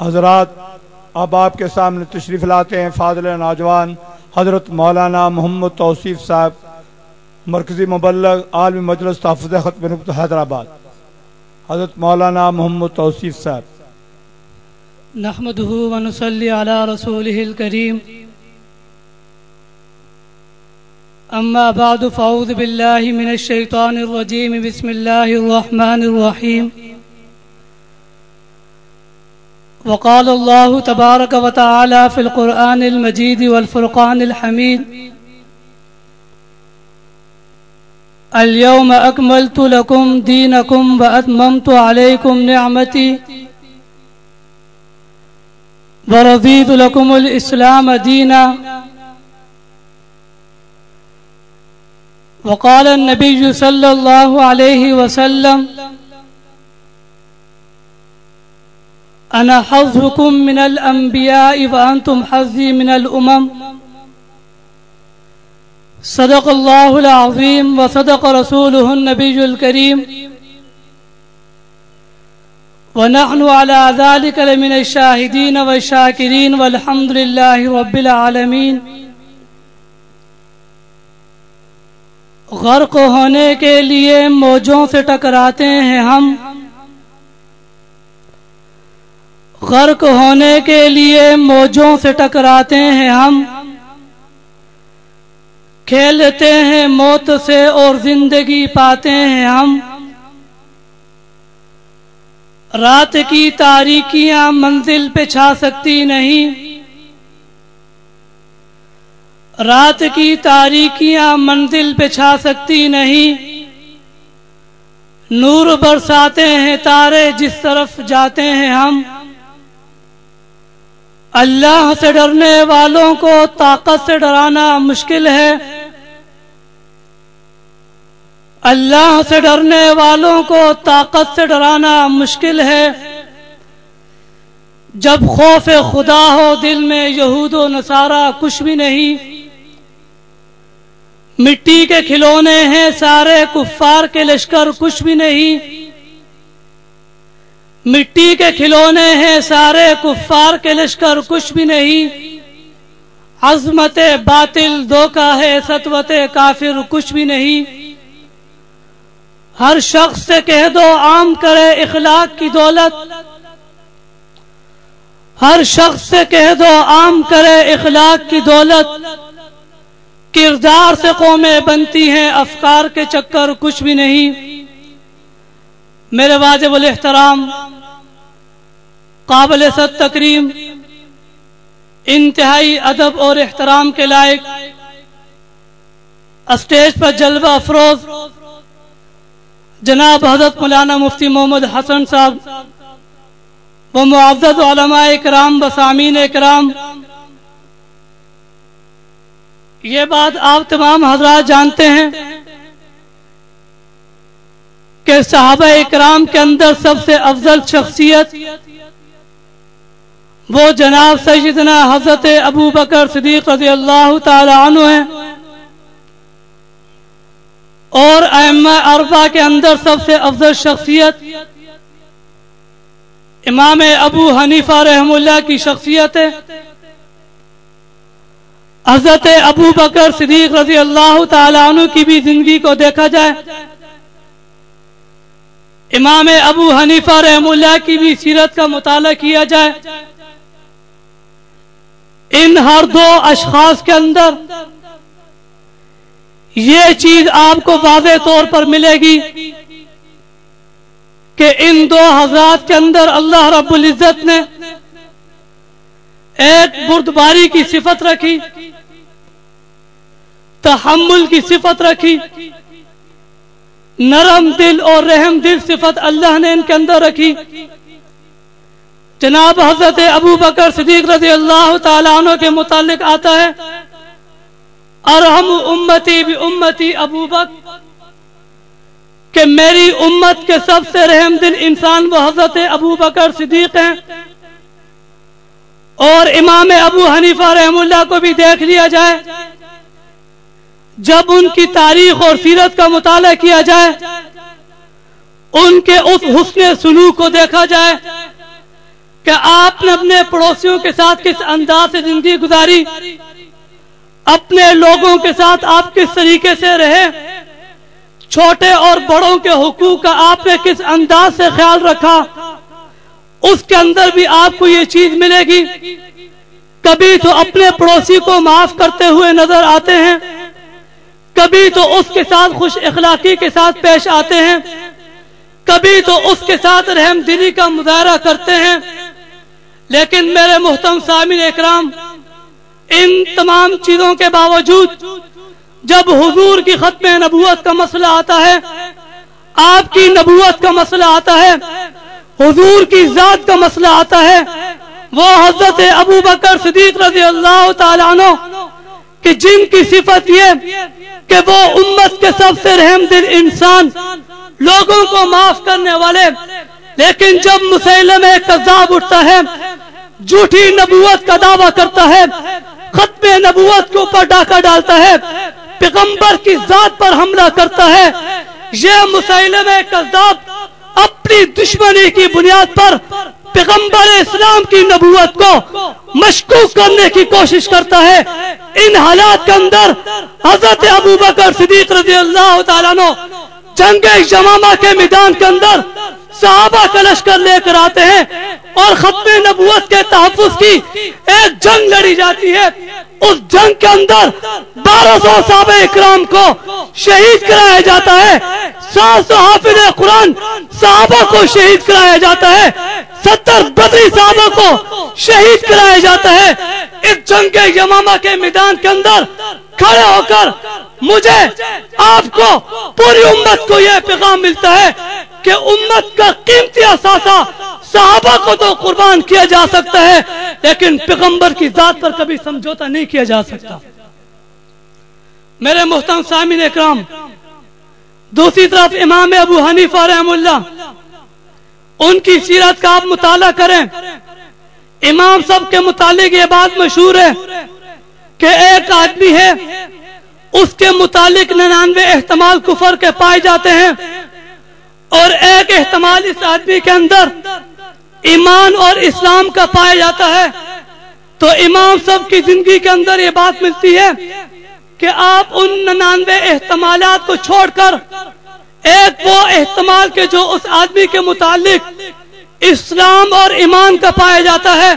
حضرات، اب آپ کے سامنے تشریف لاتے ہیں فاضل نوجوان حضرت مولانا محمد توصیف صاحب، مرکزی مبلغ عالمی مجلس تحفظ ختم نقط حیدرآباد۔ حضرت مولانا محمد توصیف صاحب۔ نحمده ونصلي على رسوله الكريم أما بعد فأعوذ بالله من الشيطان الرجيم بسم الله الرحمن الرحيم وقال الله تبارك وتعالى في القرآن المجيد والفرقان الحميد اليوم أكملت لكم دينكم وأتممت عليكم نعمتي ورضيت لكم الإسلام دينا. وقال النبي صلى الله عليه وسلم أنا حظكم من الأنبياء وأنتم حظي من الأمم صدق الله العظيم وصدق رسوله النبي الكريم ونحن على ذلك لمن الشاهدين والشاكرين والحمد لله رب العالمين غرق ہونے کے لیے موجوں سے ٹکراتے ہیں ہم. غرق ہونے کے لیے موجوں سے ٹکراتے ہیں ہم۔ کھیلتے ہیں موت سے اور زندگی پاتے ہیں ہم۔ رات کی تاریکیاں منزل پہ چھا سکتی نہیں۔ رات کی تاریکیاں منزل پہ چھا سکتی نہیں۔ نور برساتے ہیں تارے جس طرف جاتے ہیں ہم۔ اللہ سے ڈرنے والوں کو طاقت سے ڈرانا مشکل ہے۔ اللہ سے ڈرنے والوں کو طاقت سے ڈرانا مشکل ہے۔ جب خوف خدا ہو دل میں یہود و نصارہ کچھ بھی نہیں۔ مٹی کے کھلونے ہیں سارے، کفار کے لشکر کچھ بھی نہیں۔ مٹی کے کھلونے ہیں سارے کفار کے لشکر، کچھ بھی نہیں۔ عظمت باطل دھوکا ہے ستوت کافر، کچھ بھی نہیں۔ ہر شخص سے کہہ دو، عام کرے اخلاق کی دولت۔ ہر شخص سے کہہ دو، عام کرے اخلاق کی دولت۔ کردار سے قومیں بنتی ہیں، افکار کے چکر، کچھ بھی نہیں۔ میرے واجب الاحترام قابل ست تکریم، انتہائی ادب اور احترام کے لائق، اسٹیج پر جلوہ افروز، جناب حضرت مولانا مفتی محمد حسن صاحب، و معزز علماء اکرام بسامین اکرام یہ بات آپ تمام حضرات جانتے ہیں کہ صحابہ اکرام کے اندر سب سے افضل شخصیت وہ جناب سیدنا حضرت ابو بکر صدیق رضی اللہ تعالی عنہ ہیں۔ اور ائمہ اربا کے اندر سب سے افضل شخصیت امام ابو حنیفہ رحم اللہ کی شخصیت ہے۔ حضرت ابو بکر صدیق رضی اللہ تعالیٰ عنہ کی بھی زندگی کو دیکھا جائے۔ امام ابو حنیفہ رحم اللہ کی بھی سیرت کا مطالعہ کیا جائے۔ ان ہر دو اشخاص کے اندر یہ چیز آپ کو واضح طور پر ملے گی کہ ان دو حضرات کے اندر اللہ رب العزت نے ایک بردباری کی صفت رکھی، تحمل کی صفت رکھی، نرم دل اور رحم دل صفت اللہ نے ان کے اندر رکھی۔ جناب حضرت ابو بکر صدیق رضی اللہ تعالیٰ عنہ کے متعلق آتا ہے، ارحم امتی بھی امتی ابو بک کہ میری امت کے سب سے رحم دل انسان وہ حضرت ابو بکر صدیق ہیں۔ اور امام ابو حنیفہ رحم اللہ کو بھی دیکھ لیا جائے، جب ان کی تاریخ اور سیرت کا مطالعہ کیا جائے، ان کے اس حسن سلوک کو دیکھا جائے۔ کہ آپ نے اپنے پڑوسیوں کے ساتھ کس انداز سے زندگی گزاری؟ اپنے لوگوں کے ساتھ آپ کس طریقے سے رہے؟ چھوٹے اور بڑوں کے حقوق کا آپ نے کس انداز سے خیال رکھا؟ اس کے اندر بھی آپ کو یہ چیز ملے گی۔ کبھی تو اپنے پڑوسی کو معاف کرتے ہوئے نظر آتے ہیں، کبھی تو اس کے ساتھ خوش اخلاقی کے ساتھ پیش آتے ہیں، کبھی تو اس کے ساتھ رحم دلی کا مظاہرہ کرتے ہیں۔ لیکن میرے محتم سامن اکرام، ان تمام چیزوں کے باوجود جب حضور کی ختم نبوت کا مسئلہ آتا ہے، آپ کی نبوت کا مسئلہ آتا ہے، حضور کی ذات کا مسئلہ آتا ہے، وہ حضرت ابو بکر صدیق رضی اللہ تعالیٰ عنہ کہ جن کی صفت یہ کہ وہ امت کے سب سے رحم دل انسان، لوگوں کو معاف کرنے والے، لیکن جب مسلم کذاب اٹھتا ہے جھوٹی نبوت کا دعویٰ کرتا ہے، ختم نبوت کے اوپر ڈاکہ ڈالتا ہے، پیغمبر کی ذات پر حملہ کرتا ہے۔ یہ مسلم کذاب اپنی دشمنی کی بنیاد پر پیغمبر اسلام کی نبوت کو مشکوک کرنے کی کوشش کرتا ہے۔ ان حالات کے اندر حضرت ابو بکر صدیق رضی اللہ تعالیٰ نو جنگ جمامہ کے میدان کے اندر صحابہ کا لشکر لے کر آتے ہیں اور ختم نبوت کے تحفظ کی ایک جنگ لڑی جاتی ہے۔ اس جنگ کے اندر بارہ سو صحابہ اکرام کو شہید کرایا جاتا ہے۔ سات سو حافظ قرآن صحابہ کو شہید کرایا جاتا ہے۔ ستر بدری صحابہ کو شہید کرایا جاتا ہے۔ اس جنگ یمامہ کے میدان کے اندر کھڑے ہو کر مجھے آپ کو پوری امت کو یہ پیغام ملتا ہے کہ امت کا قیمتی اثاثہ صحابہ کو تو قربان کیا جا سکتا ہے، لیکن پیغمبر کی ذات پر کبھی سمجھوتا نہیں کیا جا سکتا۔ میرے محترم سامین اکرام، دوسری طرف امام ابو حنیفہ رحم اللہ، ان کی سیرت کا آپ مطالعہ کریں۔ امام سب کے متعلق یہ بات مشہور ہے کہ ایک آدمی ہے، اس کے متعلق ننانوے احتمال کفر کے پائے جاتے ہیں اور ایک احتمال اس آدمی کے اندر ایمان اور اسلام کا پایا جاتا ہے، تو امام سب کی زندگی کے اندر یہ بات ملتی ہے کہ آپ ان ننانوے احتمالات کو چھوڑ کر، ایک وہ احتمال کے جو اس آدمی کے متعلق اسلام اور ایمان کا پایا جاتا ہے،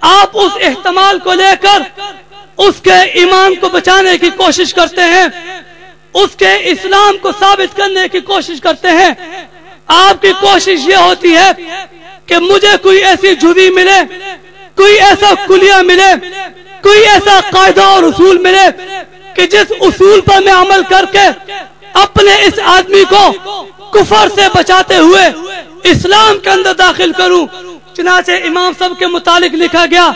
آپ اس احتمال کو لے کر اس کے ایمان کو بچانے کی کوشش کرتے ہیں، اس کے اسلام کو ثابت کرنے کی کوشش کرتے ہیں۔ آپ کی کوشش یہ ہوتی ہے کہ مجھے کوئی ایسی جدی ملے، کوئی ایسا کلیہ ملے، کوئی ایسا قاعدہ اور اصول ملے کہ جس اصول پر میں عمل کر کے اپنے اس آدمی کو کفر سے بچاتے ہوئے اسلام کے اندر داخل کروں۔ چنانچہ امام سب کے متعلق لکھا گیا،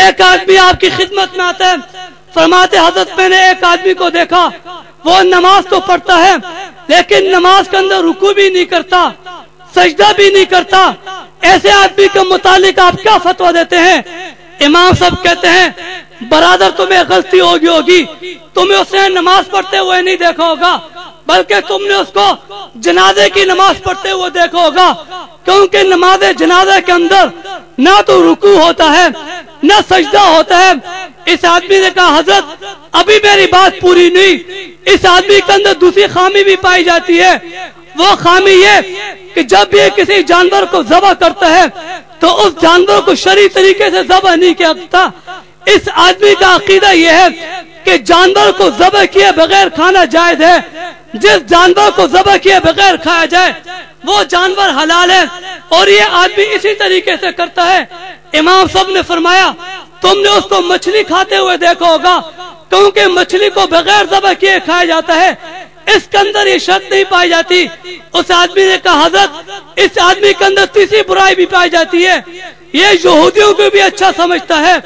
ایک آدمی آپ کی خدمت میں آتا ہے، فرماتے حضرت میں نے ایک آدمی کو دیکھا، وہ نماز تو پڑھتا ہے، لیکن نماز کے اندر رکو بھی نہیں کرتا، سجدہ بھی نہیں کرتا ایسے آدمی کے متعلق آپ کیا فتوا دیتے ہیں؟ امام صاحب کہتے ہیں، برادر تمہیں غلطی ہوگی ہوگی، تمہیں اس نے نماز پڑھتے ہوئے نہیں دیکھا ہوگا، بلکہ تم نے اس کو جنازے کی نماز پڑھتے ہوئے دیکھا ہوگا، کیونکہ نماز جنازے کے اندر نہ تو رکو ہوتا ہے، نہ سجدہ ہوتا ہے۔ اس آدمی نے کہا، حضرت، ابھی میری بات پوری نہیں۔ اس آدمی کے اندر دوسری خامی بھی پائی جاتی ہے۔ وہ خامی یہ کہ جب یہ کسی جانور کو ذبح کرتا ہے، تو اس جانور کو شری طریقے سے ذبح نہیں کیا اس آدمی کا عقیدہ یہ ہے کہ جانور کو ذبح کیے بغیر کھانا جائز ہے۔ جس جانور کو ذبح کیے بغیر کھایا جائے، وہ جانور حلال ہے۔ اور یہ آدمی اسی طریقے سے کرتا ہے۔ امام صاحب نے فرمایا، تم نے اس کو مچھلی کھاتے ہوئے دیکھا ہوگا۔ کیونکہ مچھلی کو بغیر ذبح کیے کھایا جاتا ہے اس کے اندر یہ شرط نہیں پائی جاتی۔ اس آدمی نے کہا، حضرت، اس آدمی کے اندر تیسری برائی بھی پائی جاتی ہے۔ یہ یہودیوں کو بھی اچھا سمجھتا ہے،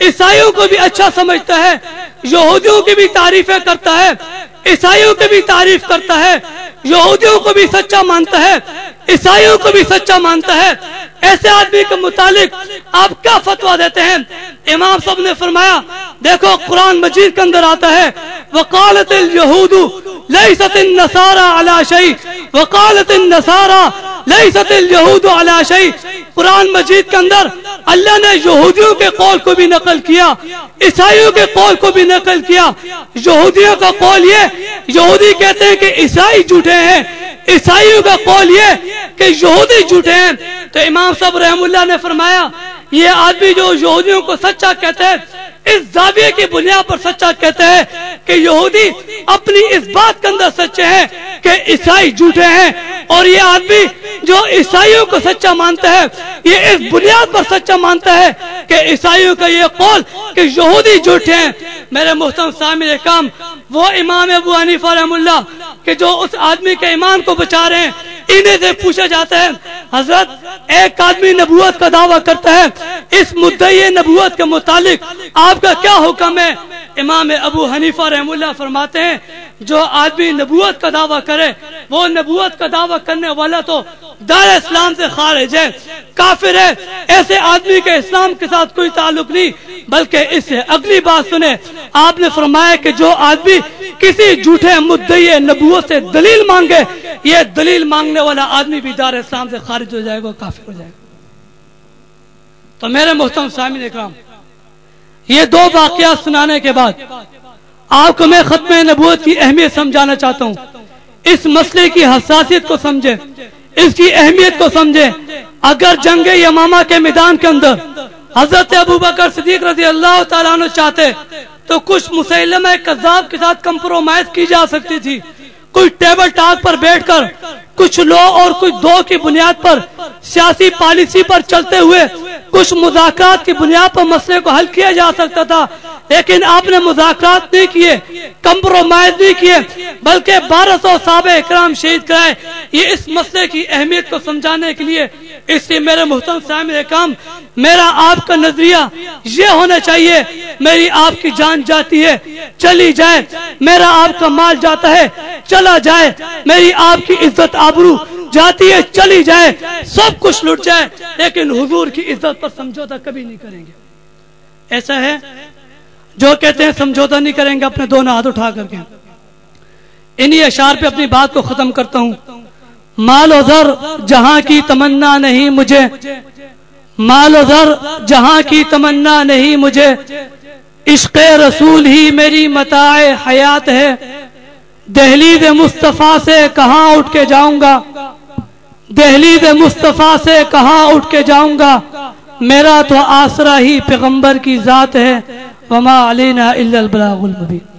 عیسائیوں کو بھی اچھا سمجھتا ہے۔ یہودیوں کی بھی تعریفیں کرتا ہے، عیسائیوں کی بھی تعریف کرتا ہے۔ یہودیوں کو بھی سچا مانتا ہے، عیسائیوں کو بھی سچا مانتا ہے۔ ایسے آدمی کے متعلق آپ کیا فتوا دیتے ہیں؟ امام صاحب نے فرمایا، دیکھو، قرآن مجید کے اندر آتا ہے، وقالت اليہود لیست النصارى على شيء، وقالت النصارى لیست الیہود علی شیء قرآن مجید کے اندر اللہ نے یہودیوں کے قول کو بھی نقل کیا، عیسائیوں کے قول کو بھی نقل کیا۔ یہودیوں کا قول یہ، یہودی کہتے ہیں کہ عیسائی جھوٹے ہیں، عیسائیوں کا قول یہ کہ یہودی جھوٹے ہیں۔ تو امام صاحب رحم اللہ نے فرمایا یہ آدمی جو یہودیوں کو سچا کہتے ہیں اس زاویے کی بنیاد پر سچا کہتے ہیں کہ یہودی اپنی اس بات کے اندر سچے ہیں کہ عیسائی جھوٹے ہیں۔ اور یہ آدمی جو عیسائیوں کو سچا مانتا ہے، یہ اس بنیاد پر سچا مانتا ہے کہ عیسائیوں کا یہ قول کہ یہودی جھوٹے ہیں۔ میرے محترم سامع کام وہ امام ابو حنیفہ رحم اللہ کہ جو اس آدمی کے ایمان کو بچا رہے ہیں انہیں سے پوچھا جاتا ہے، حضرت، ایک آدمی نبوت کا دعویٰ کرتا ہے، اس مدعی نبوت کے متعلق آپ کا کیا حکم ہے؟ امام ابو حنیفہ رحم اللہ فرماتے ہیں، جو آدمی نبوت کا دعویٰ کرے، وہ نبوت کا دعویٰ کرنے والا تو دار اسلام سے خارج ہے، کافر ہے، ایسے آدمی کے اسلام کے ساتھ کوئی تعلق نہیں۔ بلکہ اس سے اگلی بات سنے آپ نے فرمایا کہ جو آدمی کسی جھوٹے مدعی نبوت سے دلیل مانگے، یہ دلیل مانگنے والا آدمی بھی دار اسلام سے خارج ہو جائے گا کافر ہو جائے گا۔ تو میرے محترم سامعین اکرام، یہ دو واقعات سنانے کے بعد آپ کو میں ختم نبوت کی اہمیت سمجھانا چاہتا ہوں۔ اس مسئلے کی حساسیت کو سمجھے اس کی اہمیت کو سمجھے اگر جنگ یمامہ کے میدان کے اندر حضرت ابو بکر صدیق رضی اللہ تعالیٰ عنہ چاہتے تو کچھ مسلمہ کذاب کے ساتھ کمپرومائز کی جا سکتی تھی۔ کچھ ٹیبل ٹاک پر بیٹھ کر، کچھ لو اور کچھ دو کی بنیاد پر سیاسی پالیسی پر چلتے ہوئے کچھ مذاکرات کی بنیاد پر مسئلے کو حل کیا جا سکتا تھا۔ لیکن آپ نے مذاکرات نہیں کیے، کمپرومائز نہیں کیے، بلکہ بارہ سو صحابہ اکرام شہید کرائے۔ یہ اس مسئلے کی اہمیت کو سمجھانے کے لیے اس لیے میرے محترم صاحب کام، میرا آپ کا نظریہ یہ ہونا چاہیے، میری آپ کی جان جاتی ہے، چلی جائے، میرا آپ کا مال جاتا ہے، چلا جائے، میری آپ کی عزت آبرو جاتی ہے، چلی جائے، سب کچھ لٹ جائے، لیکن حضور کی عزت پر سمجھوتا کبھی نہیں کریں گے۔ ایسا ہے؟ جو کہتے ہیں سمجھوتا نہیں کریں گے، اپنے دونوں ہاتھ اٹھا کر کے۔ انہی اشار پہ اپنی بات کو ختم کرتا ہوں۔ مال و ذر جہاں کی تمنا نہیں مجھے۔ مال و ذر جہاں کی تمنا نہیں مجھے۔ عشق رسول ہی میری متاع حیات ہے۔ دہلیز مصطفیٰ سے کہاں اٹھ کے جاؤں گا؟ دہلیز مصطفیٰ سے کہاں اٹھ کے جاؤں گا؟ میرا تو آسرا ہی پیغمبر کی ذات ہے۔ وما علینا الا البلاغ المبین۔